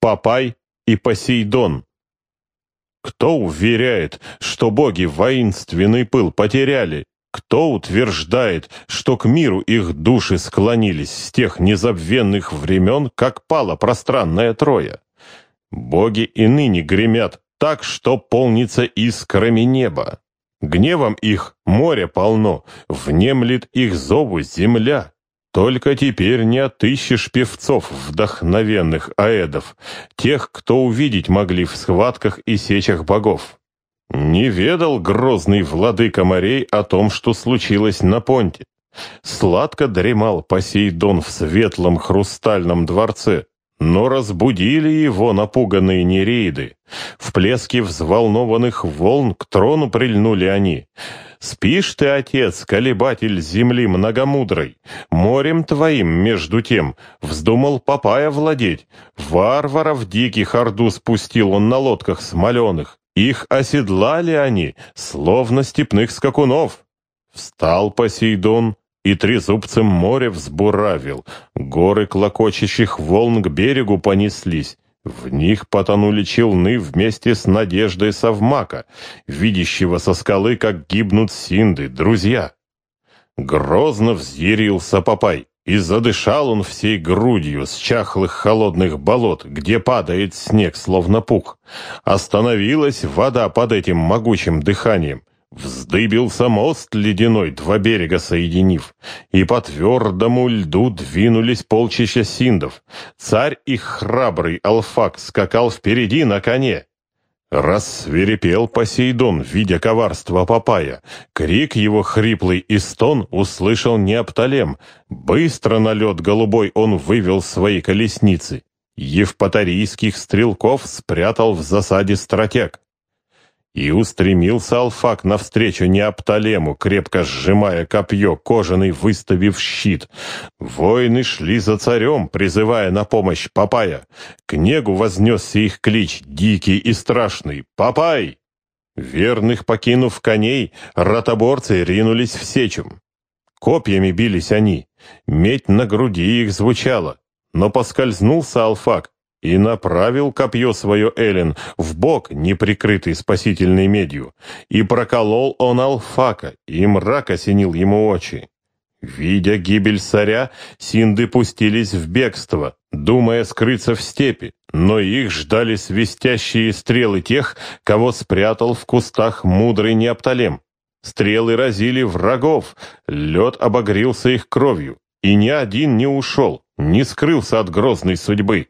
Папай и Посейдон. Кто уверяет, что боги воинственный пыл потеряли? Кто утверждает, что к миру их души склонились с тех незабвенных времен, как пала пространная Троя? Боги и ныне гремят так, что полнится искрами неба. Гневом их море полно, внемлет их зову земля. Только теперь не отыщешь певцов вдохновенных аэдов, тех, кто увидеть могли в схватках и сечах богов. Не ведал грозный владыка морей о том, что случилось на понте. Сладко дремал Посейдон в светлом хрустальном дворце, но разбудили его напуганные неreiды. В плеске взволнованных волн к трону прильнули они — Спишь ты, отец, колебатель земли многомудрой, морем твоим, между тем, вздумал Папая владеть. Варваров диких орду спустил он на лодках смоленых. Их оседлали они, словно степных скакунов. Встал Посейдон и трезубцем море взбуравил. Горы клокочущих волн к берегу понеслись. В них потонули челны вместе с надеждой Совмака, видящего со скалы, как гибнут синды, друзья. Грозно взъярился Папай, и задышал он всей грудью с чахлых холодных болот, где падает снег, словно пух. Остановилась вода под этим могучим дыханием. Вздыбился мост ледяной, два берега соединив, и по твердому льду двинулись полчища синдов. Царь их храбрый Алфак скакал впереди на коне. Рассверепел Посейдон, видя коварство Палака. Крик его хриплый и стон услышал Неопталем. Быстро на лед голубой он вывел свои колесницы. Евпаторийских стрелков спрятал в засаде стратег. И устремился Палак навстречу Неопталему, крепко сжимая копье, кожаный выставив щит. Воины шли за царем, призывая на помощь Папая. К негу вознесся их клич, дикий и страшный «Папай!». Верных покинув коней, ротоборцы ринулись в сечу. Копьями бились они, медь на груди их звучала, но поскользнулся Алфак, и направил копье свое Эллен в бок, неприкрытый спасительной медью, и проколол он Алфака, и мрак осенил ему очи. Видя гибель царя, синды пустились в бегство, думая скрыться в степи, но их ждали свистящие стрелы тех, кого спрятал в кустах мудрый Неопталем. Стрелы разили врагов, лед обогрелся их кровью, и ни один не ушел, не скрылся от грозной судьбы.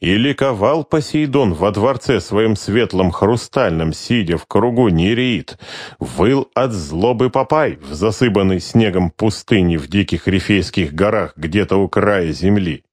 И ликовал Посейдон во дворце своем светлом хрустальном, сидя в кругу нереид. Выл от злобы Папай в засыпанной снегом пустыне в диких рифейских горах где-то у края земли.